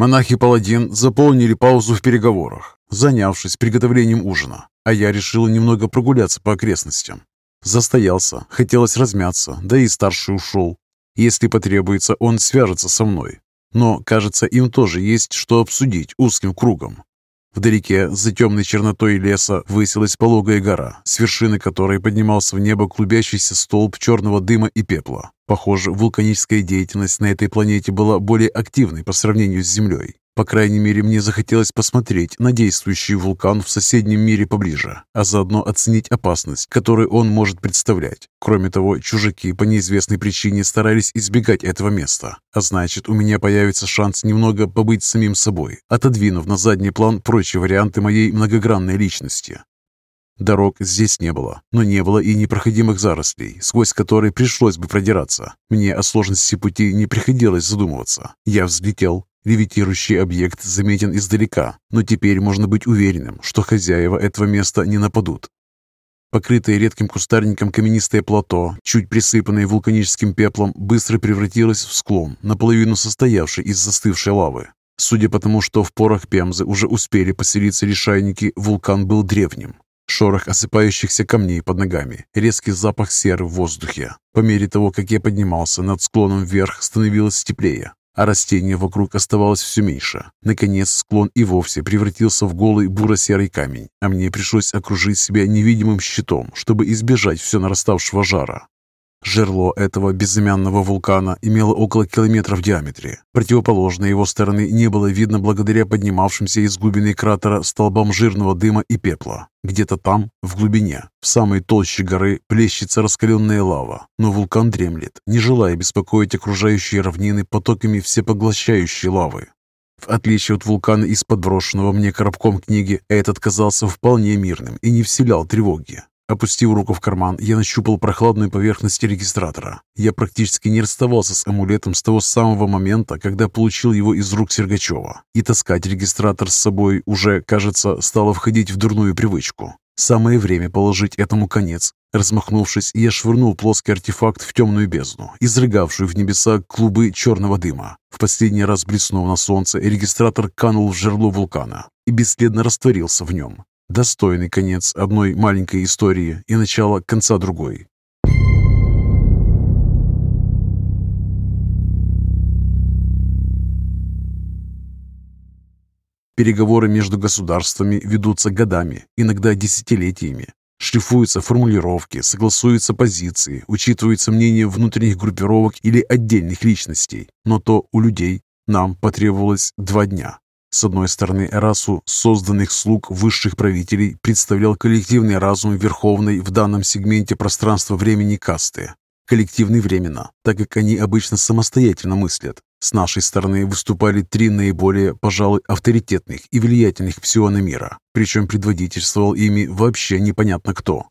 Монах и паладин заполнили паузу в переговорах, занявшись приготовлением ужина, а я решил немного прогуляться по окрестностям. Застоялся, хотелось размяться, да и старший ушел. Если потребуется, он свяжется со мной. Но, кажется, им тоже есть что обсудить узким кругом. Вдалеке, за темной чернотой леса, высилась пологая гора, с вершины которой поднимался в небо клубящийся столб черного дыма и пепла. Похоже, вулканическая деятельность на этой планете была более активной по сравнению с Землей. По крайней мере, мне захотелось посмотреть на действующий вулкан в соседнем мире поближе, а заодно оценить опасность, которую он может представлять. Кроме того, чужаки по неизвестной причине старались избегать этого места, а значит, у меня появится шанс немного побыть самим собой, отодвинув на задний план прочие варианты моей многогранной личности. Дорог здесь не было, но не было и непроходимых зарослей, сквозь которые пришлось бы продираться. Мне о сложности пути не приходилось задумываться. Я взлетел, Левитирующий объект заметен издалека, но теперь можно быть уверенным, что хозяева этого места не нападут. Покрытое редким кустарником каменистое плато, чуть присыпанное вулканическим пеплом, быстро превратилось в склон, наполовину состоявший из застывшей лавы. Судя по тому, что в порах Пемзы уже успели поселиться лишайники, вулкан был древним. Шорох осыпающихся камней под ногами, резкий запах серы в воздухе. По мере того, как я поднимался над склоном вверх, становилось теплее а растения вокруг оставалось все меньше. Наконец склон и вовсе превратился в голый буро-серый камень, а мне пришлось окружить себя невидимым щитом, чтобы избежать все нараставшего жара. Жерло этого безымянного вулкана имело около километра в диаметре. Противоположной его стороны не было видно благодаря поднимавшимся из глубины кратера столбам жирного дыма и пепла. Где-то там, в глубине, в самой толще горы, плещется раскаленная лава, но вулкан дремлет, не желая беспокоить окружающие равнины потоками всепоглощающей лавы. В отличие от вулкана из подброшенного мне коробком книги, этот казался вполне мирным и не вселял тревоги. Опустив руку в карман, я нащупал прохладную поверхность регистратора. Я практически не расставался с амулетом с того самого момента, когда получил его из рук Сергачева. И таскать регистратор с собой уже, кажется, стало входить в дурную привычку. Самое время положить этому конец. Размахнувшись, я швырнул плоский артефакт в темную бездну, изрыгавшую в небеса клубы черного дыма. В последний раз блеснув на солнце, регистратор канул в жерло вулкана и бесследно растворился в нем. Достойный конец одной маленькой истории и начало конца другой. Переговоры между государствами ведутся годами, иногда десятилетиями. Шлифуются формулировки, согласуются позиции, учитываются мнения внутренних группировок или отдельных личностей. Но то у людей нам потребовалось два дня. С одной стороны, расу созданных слуг высших правителей представлял коллективный разум верховной в данном сегменте пространства-времени касты. Коллективный временно, так как они обычно самостоятельно мыслят. С нашей стороны выступали три наиболее, пожалуй, авторитетных и влиятельных псиона мира, причем предводительствовал ими вообще непонятно кто.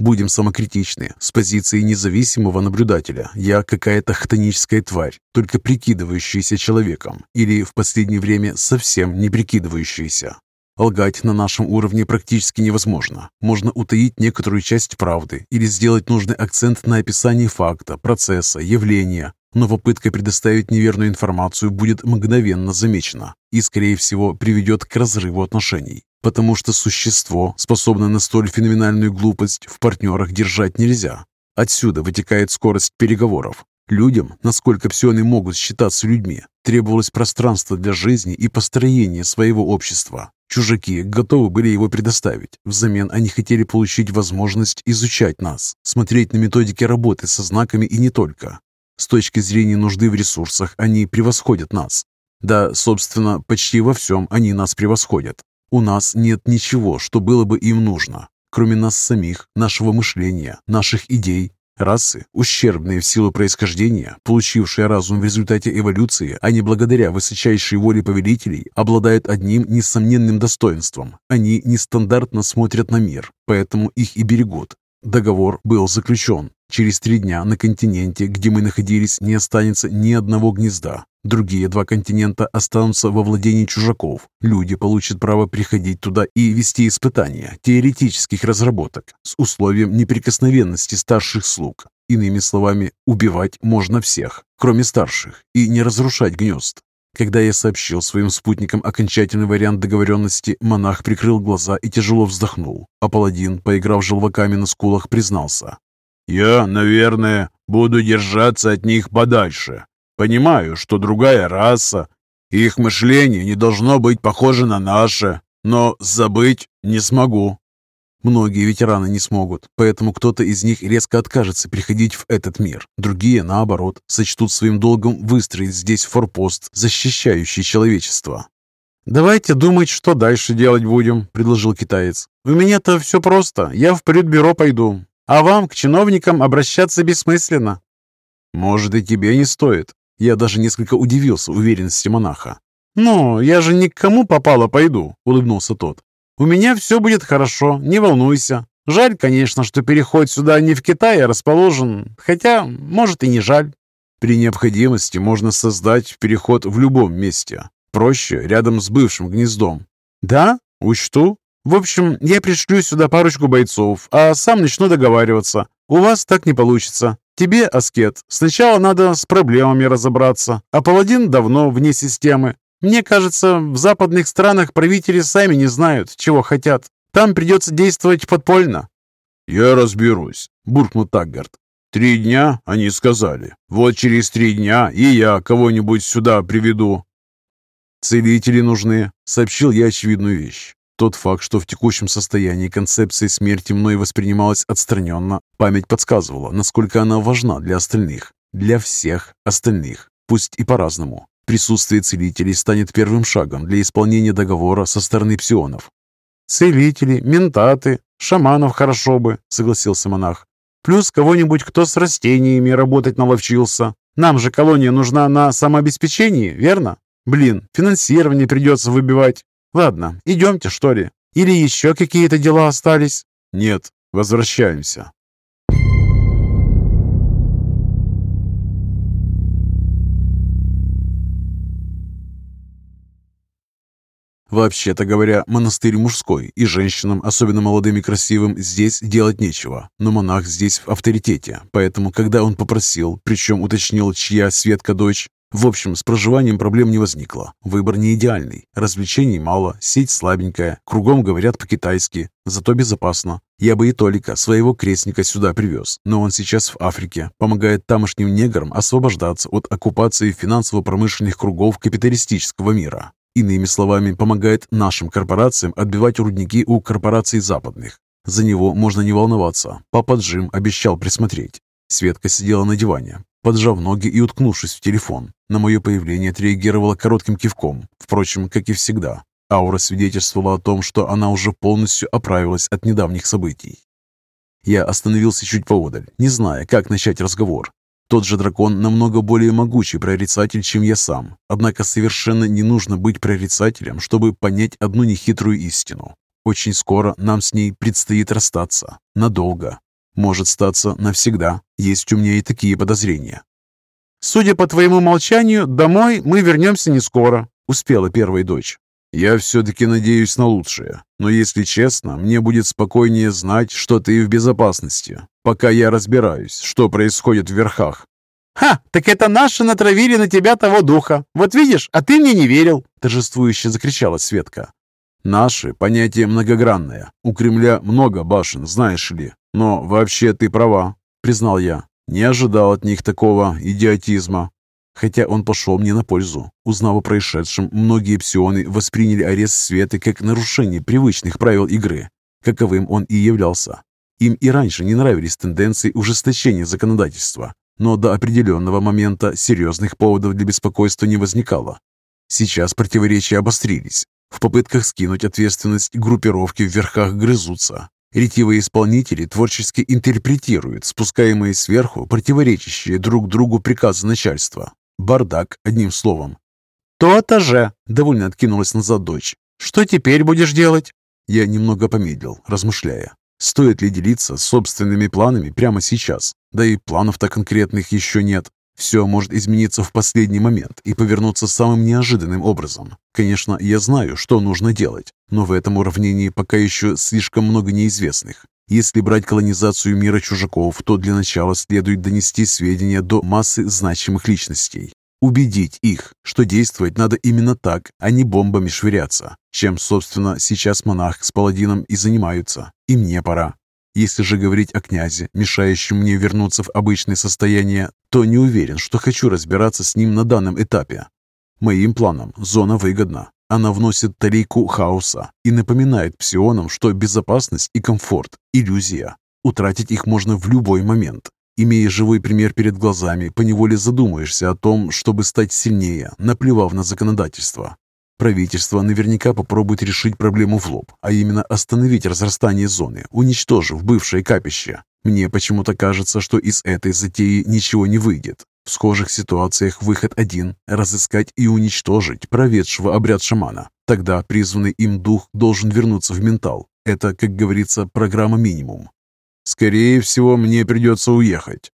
Будем самокритичны. С позиции независимого наблюдателя я какая-то хтоническая тварь, только прикидывающаяся человеком, или в последнее время совсем не прикидывающаяся. Лгать на нашем уровне практически невозможно. Можно утаить некоторую часть правды или сделать нужный акцент на описании факта, процесса, явления, но попытка предоставить неверную информацию будет мгновенно замечена и, скорее всего, приведет к разрыву отношений. Потому что существо, способное на столь феноменальную глупость, в партнерах держать нельзя. Отсюда вытекает скорость переговоров. Людям, насколько псионы могут считаться людьми, требовалось пространство для жизни и построения своего общества. Чужаки готовы были его предоставить. Взамен они хотели получить возможность изучать нас, смотреть на методики работы со знаками и не только. С точки зрения нужды в ресурсах они превосходят нас. Да, собственно, почти во всем они нас превосходят. У нас нет ничего, что было бы им нужно, кроме нас самих, нашего мышления, наших идей. Расы, ущербные в силу происхождения, получившие разум в результате эволюции, а не благодаря высочайшей воле повелителей, обладают одним несомненным достоинством. Они нестандартно смотрят на мир, поэтому их и берегут. Договор был заключен. Через три дня на континенте, где мы находились, не останется ни одного гнезда. Другие два континента останутся во владении чужаков. Люди получат право приходить туда и вести испытания теоретических разработок с условием неприкосновенности старших слуг. Иными словами, убивать можно всех, кроме старших, и не разрушать гнезд. Когда я сообщил своим спутникам окончательный вариант договоренности, монах прикрыл глаза и тяжело вздохнул, а паладин, поиграв желваками на скулах, признался. «Я, наверное, буду держаться от них подальше. Понимаю, что другая раса, их мышление не должно быть похоже на наше, но забыть не смогу. Многие ветераны не смогут, поэтому кто-то из них резко откажется приходить в этот мир. Другие, наоборот, сочтут своим долгом выстроить здесь форпост, защищающий человечество. «Давайте думать, что дальше делать будем», — предложил китаец. «У меня-то все просто. Я в предбюро пойду. А вам, к чиновникам, обращаться бессмысленно». «Может, и тебе не стоит». Я даже несколько удивился уверенности монаха. «Ну, я же ни к кому попало пойду», — улыбнулся тот. У меня все будет хорошо, не волнуйся. Жаль, конечно, что переход сюда не в Китае расположен, хотя, может, и не жаль. При необходимости можно создать переход в любом месте. Проще, рядом с бывшим гнездом. Да, учту. В общем, я пришлю сюда парочку бойцов, а сам начну договариваться. У вас так не получится. Тебе, Аскет, сначала надо с проблемами разобраться, а Паладин давно вне системы. Мне кажется, в западных странах правители сами не знают, чего хотят. Там придется действовать подпольно». «Я разберусь», — буркнул Таггард. «Три дня, они сказали. Вот через три дня и я кого-нибудь сюда приведу». «Целители нужны», — сообщил я очевидную вещь. Тот факт, что в текущем состоянии концепция смерти мной воспринималась отстраненно, память подсказывала, насколько она важна для остальных. Для всех остальных, пусть и по-разному. Присутствие целителей станет первым шагом для исполнения договора со стороны псионов. «Целители, ментаты, шаманов хорошо бы», — согласился монах. «Плюс кого-нибудь, кто с растениями работать наловчился. Нам же колония нужна на самообеспечении, верно? Блин, финансирование придется выбивать. Ладно, идемте, что ли? Или еще какие-то дела остались?» «Нет, возвращаемся», Вообще-то говоря, монастырь мужской, и женщинам, особенно молодым и красивым, здесь делать нечего. Но монах здесь в авторитете, поэтому, когда он попросил, причем уточнил, чья Светка дочь, в общем, с проживанием проблем не возникло. Выбор не идеальный. Развлечений мало, сеть слабенькая, кругом говорят по-китайски, зато безопасно. Я бы и Толика, своего крестника, сюда привез, но он сейчас в Африке, помогает тамошним неграм освобождаться от оккупации финансово-промышленных кругов капиталистического мира. Иными словами, помогает нашим корпорациям отбивать рудники у корпораций западных. За него можно не волноваться. Папа Джим обещал присмотреть. Светка сидела на диване, поджав ноги и уткнувшись в телефон. На мое появление отреагировала коротким кивком, впрочем, как и всегда. Аура свидетельствовала о том, что она уже полностью оправилась от недавних событий. Я остановился чуть поодаль, не зная, как начать разговор. Тот же дракон намного более могучий прорицатель, чем я сам. Однако совершенно не нужно быть прорицателем, чтобы понять одну нехитрую истину. Очень скоро нам с ней предстоит расстаться. Надолго. Может статься навсегда. Есть у меня и такие подозрения. «Судя по твоему молчанию, домой мы вернемся не скоро», — успела первая дочь. «Я все-таки надеюсь на лучшее. Но если честно, мне будет спокойнее знать, что ты в безопасности пока я разбираюсь, что происходит в верхах. «Ха, так это наши натравили на тебя того духа. Вот видишь, а ты мне не верил!» торжествующе закричала Светка. «Наши — понятие многогранное. У Кремля много башен, знаешь ли. Но вообще ты права», — признал я. «Не ожидал от них такого идиотизма». Хотя он пошел мне на пользу. Узнав о происшедшем, многие псионы восприняли арест Светы как нарушение привычных правил игры. Каковым он и являлся. Им и раньше не нравились тенденции ужесточения законодательства, но до определенного момента серьезных поводов для беспокойства не возникало. Сейчас противоречия обострились. В попытках скинуть ответственность группировки в верхах грызутся. Ретивые исполнители творчески интерпретируют спускаемые сверху противоречащие друг другу приказы начальства. Бардак, одним словом. «То-то же!» – довольно откинулась назад дочь. «Что теперь будешь делать?» Я немного помедлил, размышляя. Стоит ли делиться собственными планами прямо сейчас? Да и планов-то конкретных еще нет. Все может измениться в последний момент и повернуться самым неожиданным образом. Конечно, я знаю, что нужно делать, но в этом уравнении пока еще слишком много неизвестных. Если брать колонизацию мира чужаков, то для начала следует донести сведения до массы значимых личностей. Убедить их, что действовать надо именно так, а не бомбами швыряться, чем, собственно, сейчас монах с паладином и занимаются. И мне пора. Если же говорить о князе, мешающем мне вернуться в обычное состояние, то не уверен, что хочу разбираться с ним на данном этапе. Моим планам зона выгодна. Она вносит талику хаоса и напоминает псионам, что безопасность и комфорт – иллюзия. Утратить их можно в любой момент. Имея живой пример перед глазами, поневоле задумаешься о том, чтобы стать сильнее, наплевав на законодательство. Правительство наверняка попробует решить проблему в лоб, а именно остановить разрастание зоны, уничтожив бывшее капище. Мне почему-то кажется, что из этой затеи ничего не выйдет. В схожих ситуациях выход один – разыскать и уничтожить проведшего обряд шамана. Тогда призванный им дух должен вернуться в ментал. Это, как говорится, программа минимум. Скорее всего, мне придется уехать.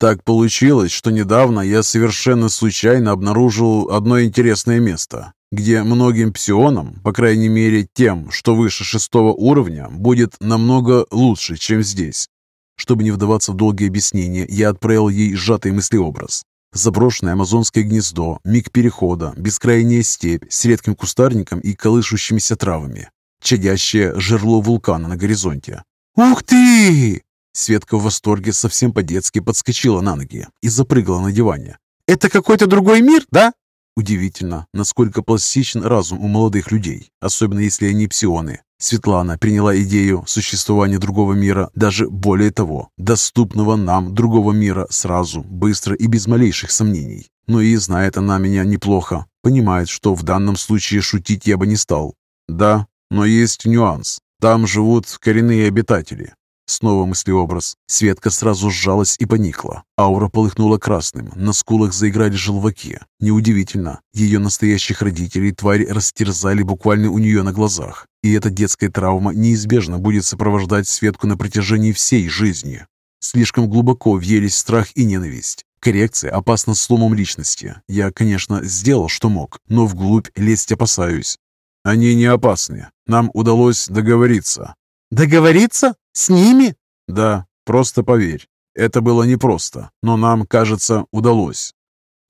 Так получилось, что недавно я совершенно случайно обнаружил одно интересное место, где многим псионам, по крайней мере тем, что выше шестого уровня, будет намного лучше, чем здесь. Чтобы не вдаваться в долгие объяснения, я отправил ей сжатый мыслеобраз. Заброшенное амазонское гнездо, миг перехода, бескрайняя степь с редким кустарником и колышущимися травами, чадящее жерло вулкана на горизонте. «Ух ты!» Светка в восторге совсем по-детски подскочила на ноги и запрыгала на диване. «Это какой-то другой мир, да?» Удивительно, насколько пластичен разум у молодых людей, особенно если они псионы. Светлана приняла идею существования другого мира, даже более того, доступного нам другого мира сразу, быстро и без малейших сомнений. Но и знает она меня неплохо, понимает, что в данном случае шутить я бы не стал. Да, но есть нюанс. Там живут коренные обитатели, Снова мыслеобраз. Светка сразу сжалась и поникла. Аура полыхнула красным, на скулах заиграли желваки. Неудивительно, ее настоящих родителей твари растерзали буквально у нее на глазах. И эта детская травма неизбежно будет сопровождать Светку на протяжении всей жизни. Слишком глубоко въелись страх и ненависть. Коррекция опасна сломом личности. Я, конечно, сделал, что мог, но вглубь лезть опасаюсь. Они не опасны. Нам удалось договориться. Договориться? С ними? Да, просто поверь. Это было непросто, но нам, кажется, удалось.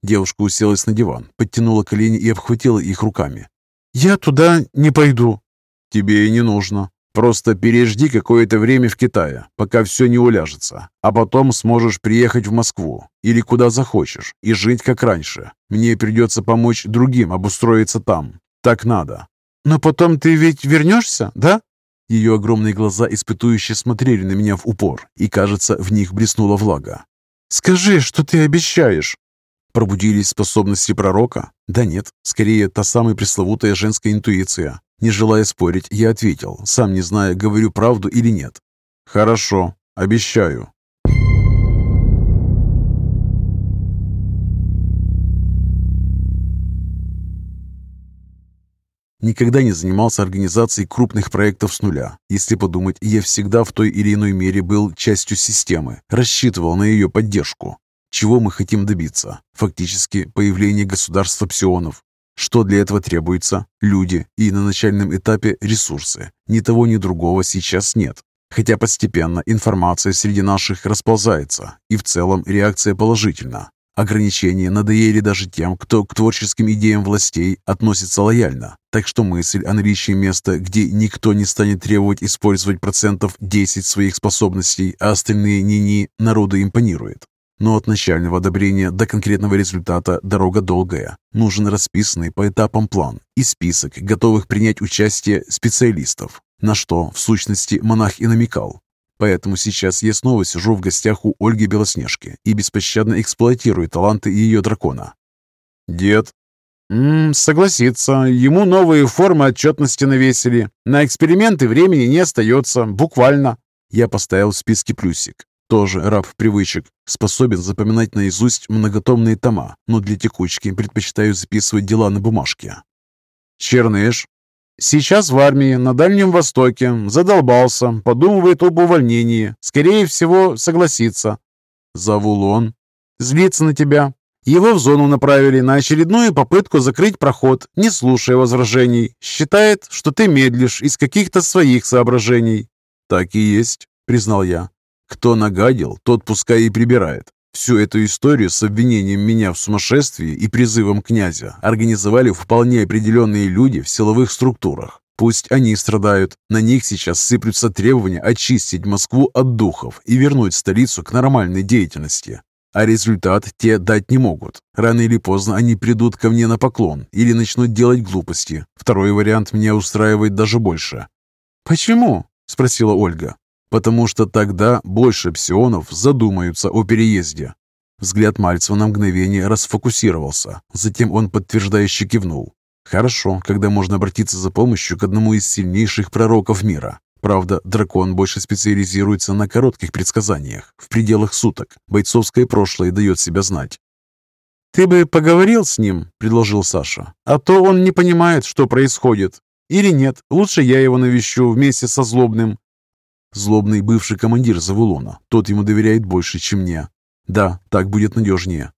Девушка уселась на диван, подтянула колени и обхватила их руками. «Я туда не пойду». «Тебе и не нужно. Просто пережди какое-то время в Китае, пока все не уляжется, а потом сможешь приехать в Москву или куда захочешь и жить как раньше. Мне придется помочь другим обустроиться там. Так надо». «Но потом ты ведь вернешься, да?» Ее огромные глаза испытующе смотрели на меня в упор, и, кажется, в них блеснула влага. «Скажи, что ты обещаешь!» Пробудились способности пророка? Да нет, скорее та самая пресловутая женская интуиция. Не желая спорить, я ответил, сам не зная, говорю правду или нет. «Хорошо, обещаю. Никогда не занимался организацией крупных проектов с нуля. Если подумать, я всегда в той или иной мере был частью системы, рассчитывал на ее поддержку. Чего мы хотим добиться? Фактически, появление государства псионов. Что для этого требуется? Люди и на начальном этапе ресурсы. Ни того, ни другого сейчас нет. Хотя постепенно информация среди наших расползается, и в целом реакция положительна. Ограничения надоели даже тем, кто к творческим идеям властей относится лояльно. Так что мысль о наличии места, где никто не станет требовать использовать процентов 10 своих способностей, а остальные ни-ни, народу импонирует. Но от начального одобрения до конкретного результата дорога долгая. Нужен расписанный по этапам план и список готовых принять участие специалистов. На что, в сущности, монах и намекал. Поэтому сейчас я снова сижу в гостях у Ольги Белоснежки и беспощадно эксплуатирую таланты ее дракона. Дед. М согласится, ему новые формы отчетности навесили. На эксперименты времени не остается, буквально. Я поставил в списке плюсик. Тоже раб привычек. Способен запоминать наизусть многотомные тома, но для текучки предпочитаю записывать дела на бумажке. Черныш. Сейчас в армии, на Дальнем Востоке. Задолбался, подумывает об увольнении. Скорее всего, согласится. Завулон. Злится на тебя. Его в зону направили на очередную попытку закрыть проход, не слушая возражений. Считает, что ты медлишь из каких-то своих соображений. Так и есть, признал я. Кто нагадил, тот пускай и прибирает. Всю эту историю с обвинением меня в сумасшествии и призывом князя организовали вполне определенные люди в силовых структурах. Пусть они страдают, на них сейчас сыплются требования очистить Москву от духов и вернуть столицу к нормальной деятельности. А результат те дать не могут. Рано или поздно они придут ко мне на поклон или начнут делать глупости. Второй вариант меня устраивает даже больше. «Почему?» – спросила Ольга потому что тогда больше псионов задумаются о переезде. Взгляд Мальцева на мгновение расфокусировался, затем он подтверждающе кивнул. Хорошо, когда можно обратиться за помощью к одному из сильнейших пророков мира. Правда, дракон больше специализируется на коротких предсказаниях, в пределах суток. Бойцовское прошлое дает себя знать. «Ты бы поговорил с ним», — предложил Саша. «А то он не понимает, что происходит. Или нет, лучше я его навещу вместе со Злобным. Злобный бывший командир Завулона. Тот ему доверяет больше, чем мне. Да, так будет надежнее.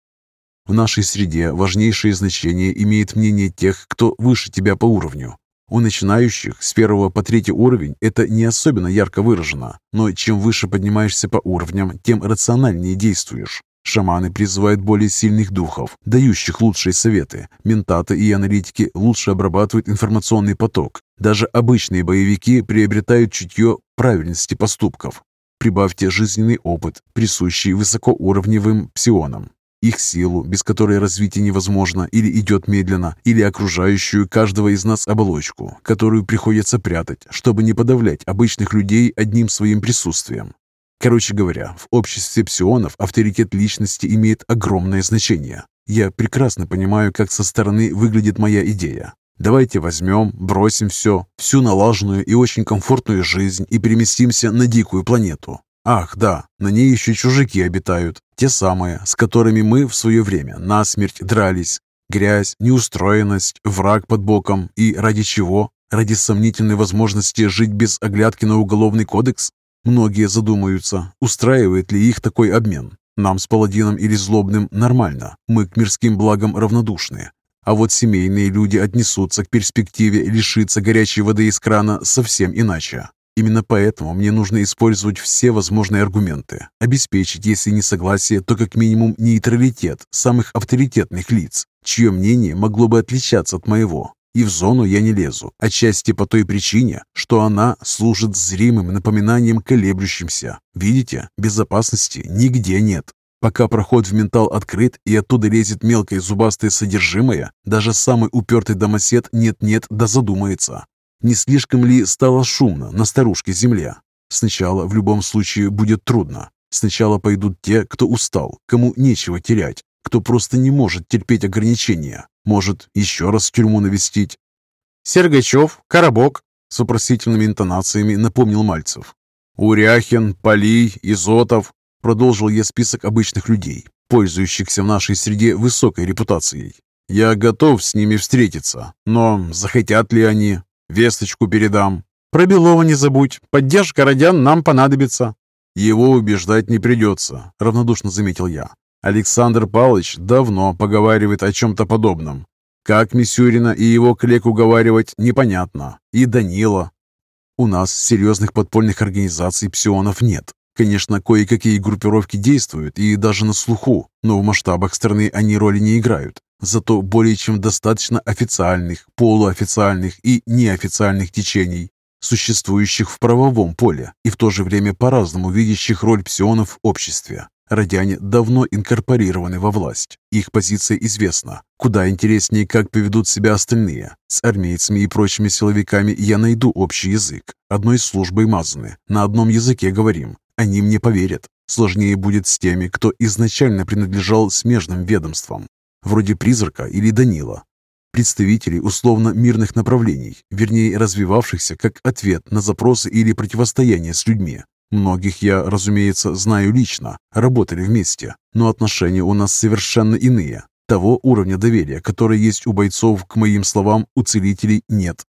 В нашей среде важнейшее значение имеет мнение тех, кто выше тебя по уровню. У начинающих с первого по третий уровень это не особенно ярко выражено, но чем выше поднимаешься по уровням, тем рациональнее действуешь. Шаманы призывают более сильных духов, дающих лучшие советы. Ментаты и аналитики лучше обрабатывают информационный поток. Даже обычные боевики приобретают чутье правильности поступков. Прибавьте жизненный опыт, присущий высокоуровневым псионам. Их силу, без которой развитие невозможно или идет медленно, или окружающую каждого из нас оболочку, которую приходится прятать, чтобы не подавлять обычных людей одним своим присутствием. Короче говоря, в обществе псионов авторитет личности имеет огромное значение. Я прекрасно понимаю, как со стороны выглядит моя идея. Давайте возьмем, бросим все, всю налаженную и очень комфортную жизнь и переместимся на дикую планету. Ах, да, на ней еще чужаки обитают, те самые, с которыми мы в свое время насмерть дрались. Грязь, неустроенность, враг под боком и ради чего? Ради сомнительной возможности жить без оглядки на уголовный кодекс? Многие задумаются, устраивает ли их такой обмен. Нам с паладином или злобным нормально, мы к мирским благам равнодушны. А вот семейные люди отнесутся к перспективе лишиться горячей воды из крана совсем иначе. Именно поэтому мне нужно использовать все возможные аргументы, обеспечить, если не согласие, то как минимум нейтралитет самых авторитетных лиц, чье мнение могло бы отличаться от моего. И в зону я не лезу, отчасти по той причине, что она служит зримым напоминанием колеблющимся. Видите, безопасности нигде нет. Пока проход в ментал открыт и оттуда лезет мелкое зубастое содержимое, даже самый упертый домосед нет-нет да задумается. Не слишком ли стало шумно на старушке земле? Сначала в любом случае будет трудно. Сначала пойдут те, кто устал, кому нечего терять, кто просто не может терпеть ограничения. Может, еще раз тюрьму навестить? Сергачев, Коробок, с вопросительными интонациями напомнил Мальцев. Уряхин, Полий, Изотов. Продолжил я список обычных людей, пользующихся в нашей среде высокой репутацией. Я готов с ними встретиться, но захотят ли они? Весточку передам. Про Белова не забудь. Поддержка родян нам понадобится. Его убеждать не придется, равнодушно заметил я. Александр Павлович давно поговаривает о чем-то подобном. Как Мисюрина и его коллег уговаривать, непонятно. И Данила. У нас серьезных подпольных организаций псионов нет. Конечно, кое-какие группировки действуют и даже на слуху, но в масштабах страны они роли не играют. Зато более чем достаточно официальных, полуофициальных и неофициальных течений, существующих в правовом поле и в то же время по-разному видящих роль псионов в обществе. Радяне давно инкорпорированы во власть. Их позиция известна. Куда интереснее, как поведут себя остальные. С армейцами и прочими силовиками я найду общий язык. Одной службой мазаны. На одном языке говорим. Они мне поверят. Сложнее будет с теми, кто изначально принадлежал смежным ведомствам. Вроде «Призрака» или «Данила». Представителей условно мирных направлений, вернее развивавшихся как ответ на запросы или противостояние с людьми. Многих я, разумеется, знаю лично, работали вместе, но отношения у нас совершенно иные. Того уровня доверия, который есть у бойцов к моим словам, у целителей нет.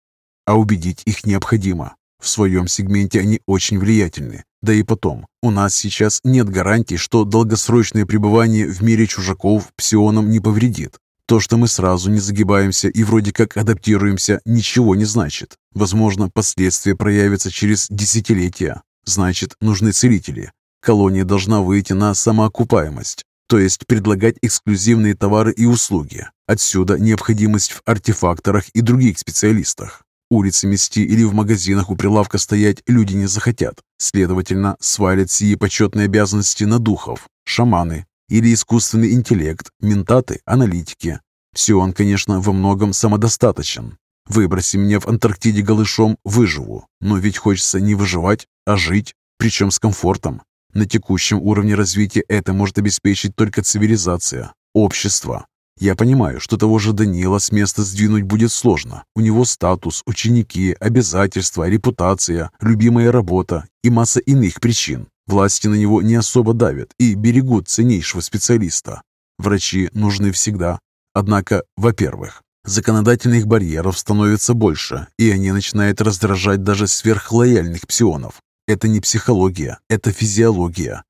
А убедить их необходимо. В своем сегменте они очень влиятельны. Да и потом, у нас сейчас нет гарантий, что долгосрочное пребывание в мире чужаков псионам не повредит. То, что мы сразу не загибаемся и вроде как адаптируемся, ничего не значит. Возможно, последствия проявятся через десятилетия. Значит, нужны целители. Колония должна выйти на самоокупаемость. то есть предлагать эксклюзивные товары и услуги. Отсюда необходимость в артефакторах и других специалистах. Улицы мести или в магазинах у прилавка стоять люди не захотят. Следовательно, свалят сии почетные обязанности на духов, шаманы или искусственный интеллект, ментаты, аналитики. Все он, конечно, во многом самодостаточен. Выброси меня в Антарктиде голышом, выживу. Но ведь хочется не выживать, а жить, причем с комфортом. На текущем уровне развития это может обеспечить только цивилизация, общество. Я понимаю, что того же Данила с места сдвинуть будет сложно. У него статус, ученики, обязательства, репутация, любимая работа и масса иных причин. Власти на него не особо давят и берегут ценнейшего специалиста. Врачи нужны всегда. Однако, во-первых, законодательных барьеров становится больше, и они начинают раздражать даже сверхлояльных псионов. Это не психология, это физиология.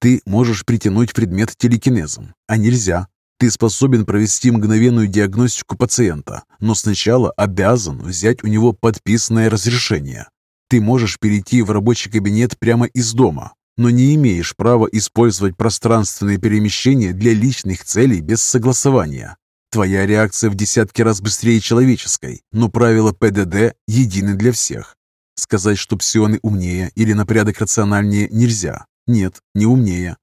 Ты можешь притянуть предмет телекинезом, а нельзя. Ты способен провести мгновенную диагностику пациента, но сначала обязан взять у него подписанное разрешение. Ты можешь перейти в рабочий кабинет прямо из дома, но не имеешь права использовать пространственные перемещения для личных целей без согласования. Твоя реакция в десятки раз быстрее человеческой, но правила ПДД едины для всех. Сказать, что псионы умнее или на порядок рациональнее нельзя. Нет, не умнее.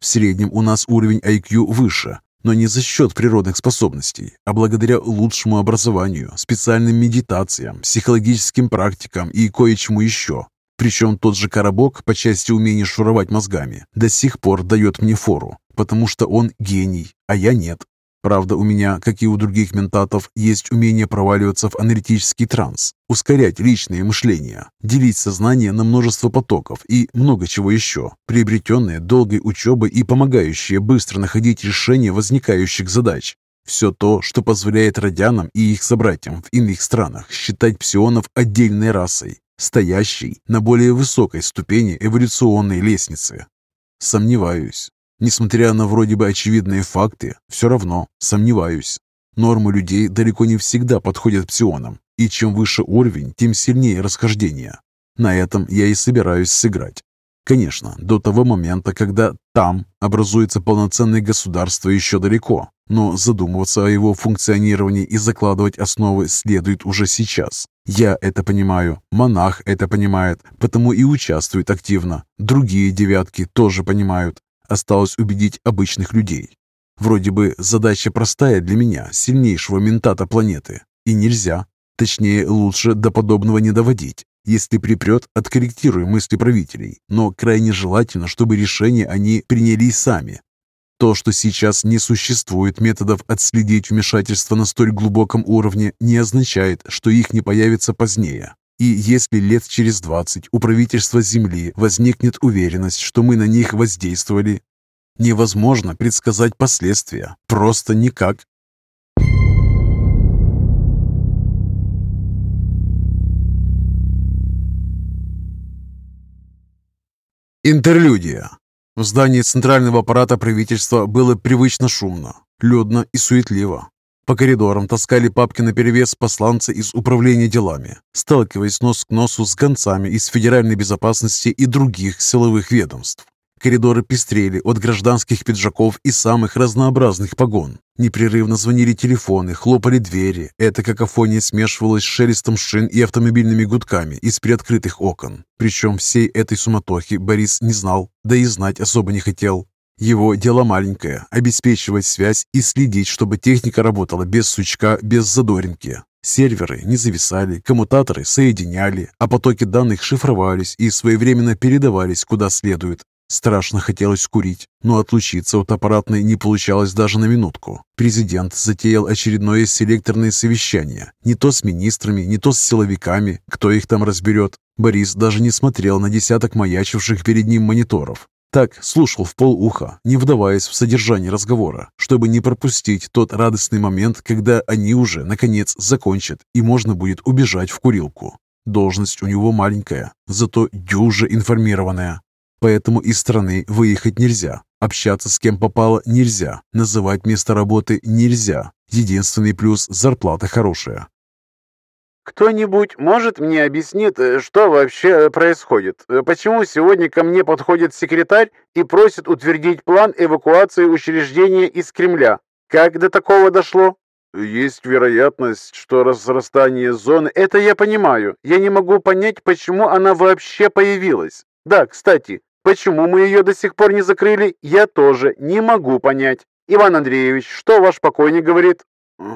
В среднем у нас уровень IQ выше, но не за счет природных способностей, а благодаря лучшему образованию, специальным медитациям, психологическим практикам и кое-чему еще. Причем тот же Коробок по части умения шуровать мозгами до сих пор дает мне фору, потому что он гений, а я нет. Правда, у меня, как и у других ментатов, есть умение проваливаться в аналитический транс, ускорять личное мышление, делить сознание на множество потоков и много чего еще, приобретенное долгой учебой и помогающее быстро находить решение возникающих задач. Все то, что позволяет радянам и их собратьям в иных странах считать псионов отдельной расой, стоящей на более высокой ступени эволюционной лестницы. Сомневаюсь, Несмотря на вроде бы очевидные факты, все равно сомневаюсь. Нормы людей далеко не всегда подходят псионам, и чем выше уровень, тем сильнее расхождение. На этом я и собираюсь сыграть. Конечно, до того момента, когда там образуется полноценное государство еще далеко, но задумываться о его функционировании и закладывать основы следует уже сейчас. Я это понимаю, монах это понимает, потому и участвует активно. Другие девятки тоже понимают, Осталось убедить обычных людей. Вроде бы задача простая для меня, сильнейшего ментата планеты. И нельзя. Точнее, лучше до подобного не доводить. Если припрет, откорректируй мысли правителей. Но крайне желательно, чтобы решения они приняли сами. То, что сейчас не существует методов отследить вмешательство на столь глубоком уровне, не означает, что их не появится позднее. И если лет через 20 у правительства Земли возникнет уверенность, что мы на них воздействовали, невозможно предсказать последствия. Просто никак. Интерлюдия. В здании центрального аппарата правительства было привычно шумно, людно и суетливо. По коридорам таскали папки наперевес посланцы из управления делами, сталкиваясь нос к носу с гонцами из Федеральной безопасности и других силовых ведомств. Коридоры пестрели от гражданских пиджаков и самых разнообразных погон. Непрерывно звонили телефоны, хлопали двери. Эта какофония смешивалась с шелестом шин и автомобильными гудками из приоткрытых окон. Причем всей этой суматохи Борис не знал, да и знать особо не хотел. Его дело маленькое – обеспечивать связь и следить, чтобы техника работала без сучка, без задоринки. Серверы не зависали, коммутаторы соединяли, а потоки данных шифровались и своевременно передавались куда следует. Страшно хотелось курить, но отлучиться от аппаратной не получалось даже на минутку. Президент затеял очередное селекторное совещание. Не то с министрами, не то с силовиками, кто их там разберет. Борис даже не смотрел на десяток маячивших перед ним мониторов. Так слушал в полуха, не вдаваясь в содержание разговора, чтобы не пропустить тот радостный момент, когда они уже, наконец, закончат, и можно будет убежать в курилку. Должность у него маленькая, зато дюже информированная. Поэтому из страны выехать нельзя, общаться с кем попало нельзя, называть место работы нельзя. Единственный плюс – зарплата хорошая. «Кто-нибудь может мне объяснить, э, что вообще э, происходит? Э, почему сегодня ко мне подходит секретарь и просит утвердить план эвакуации учреждения из Кремля? Как до такого дошло?» «Есть вероятность, что разрастание зоны...» «Это я понимаю. Я не могу понять, почему она вообще появилась. Да, кстати, почему мы ее до сих пор не закрыли, я тоже не могу понять. Иван Андреевич, что ваш покойник говорит?»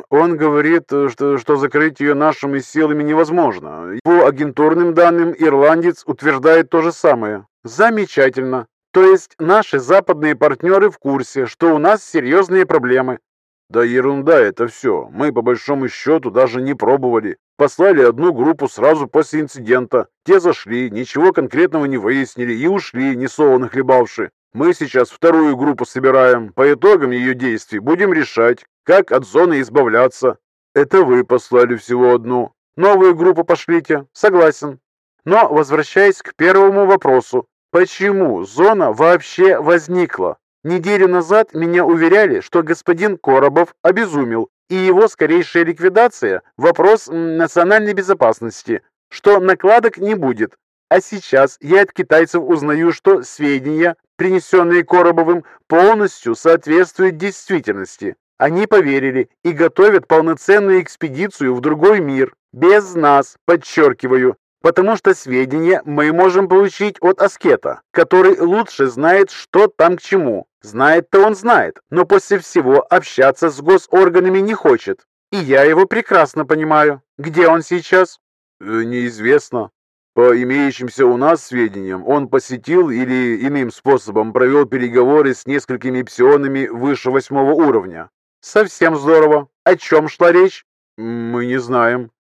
Он говорит, что, что закрыть ее нашими силами невозможно. По агентурным данным, ирландец утверждает то же самое. Замечательно. То есть наши западные партнеры в курсе, что у нас серьезные проблемы. Да ерунда это все. Мы по большому счету даже не пробовали. Послали одну группу сразу после инцидента. Те зашли, ничего конкретного не выяснили и ушли, не солоно хлебавши. Мы сейчас вторую группу собираем. По итогам ее действий будем решать, как от зоны избавляться? Это вы послали всего одну. Новую группу пошлите. Согласен. Но возвращаясь к первому вопросу. Почему зона вообще возникла? Неделю назад меня уверяли, что господин Коробов обезумел, и его скорейшая ликвидация – вопрос национальной безопасности, что накладок не будет. А сейчас я от китайцев узнаю, что сведения, принесенные Коробовым, полностью соответствуют действительности. Они поверили и готовят полноценную экспедицию в другой мир. Без нас, подчеркиваю. Потому что сведения мы можем получить от Аскета, который лучше знает, что там к чему. Знает-то он знает, но после всего общаться с госорганами не хочет. И я его прекрасно понимаю. Где он сейчас? Э, неизвестно. По имеющимся у нас сведениям, он посетил или иным способом провел переговоры с несколькими псионами выше восьмого уровня. Совсем здорово. О чем шла речь? Мы не знаем.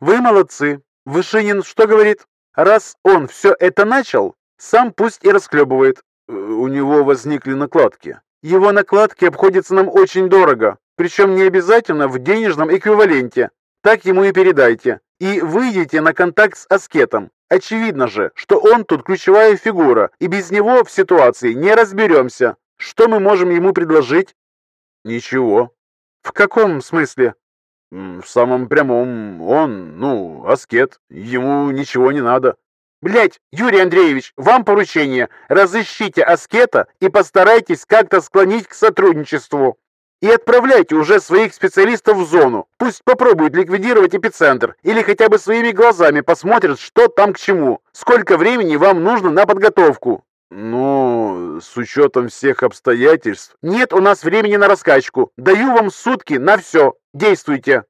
Вы молодцы. Вышинин что говорит? Раз он все это начал, сам пусть и расклебывает. Э, у него возникли накладки. Его накладки обходятся нам очень дорого, причем не обязательно в денежном эквиваленте. Так ему и передайте. И выйдите на контакт с Аскетом. Очевидно же, что он тут ключевая фигура, и без него в ситуации не разберемся. Что мы можем ему предложить? Ничего. В каком смысле? В самом прямом. Он, ну, аскет. Ему ничего не надо. Блять, Юрий Андреевич, вам поручение. Разыщите аскета и постарайтесь как-то склонить к сотрудничеству. И отправляйте уже своих специалистов в зону. Пусть попробуют ликвидировать эпицентр. Или хотя бы своими глазами посмотрят, что там к чему. Сколько времени вам нужно на подготовку. Ну, с учетом всех обстоятельств... Нет у нас времени на раскачку. Даю вам сутки на все. Действуйте.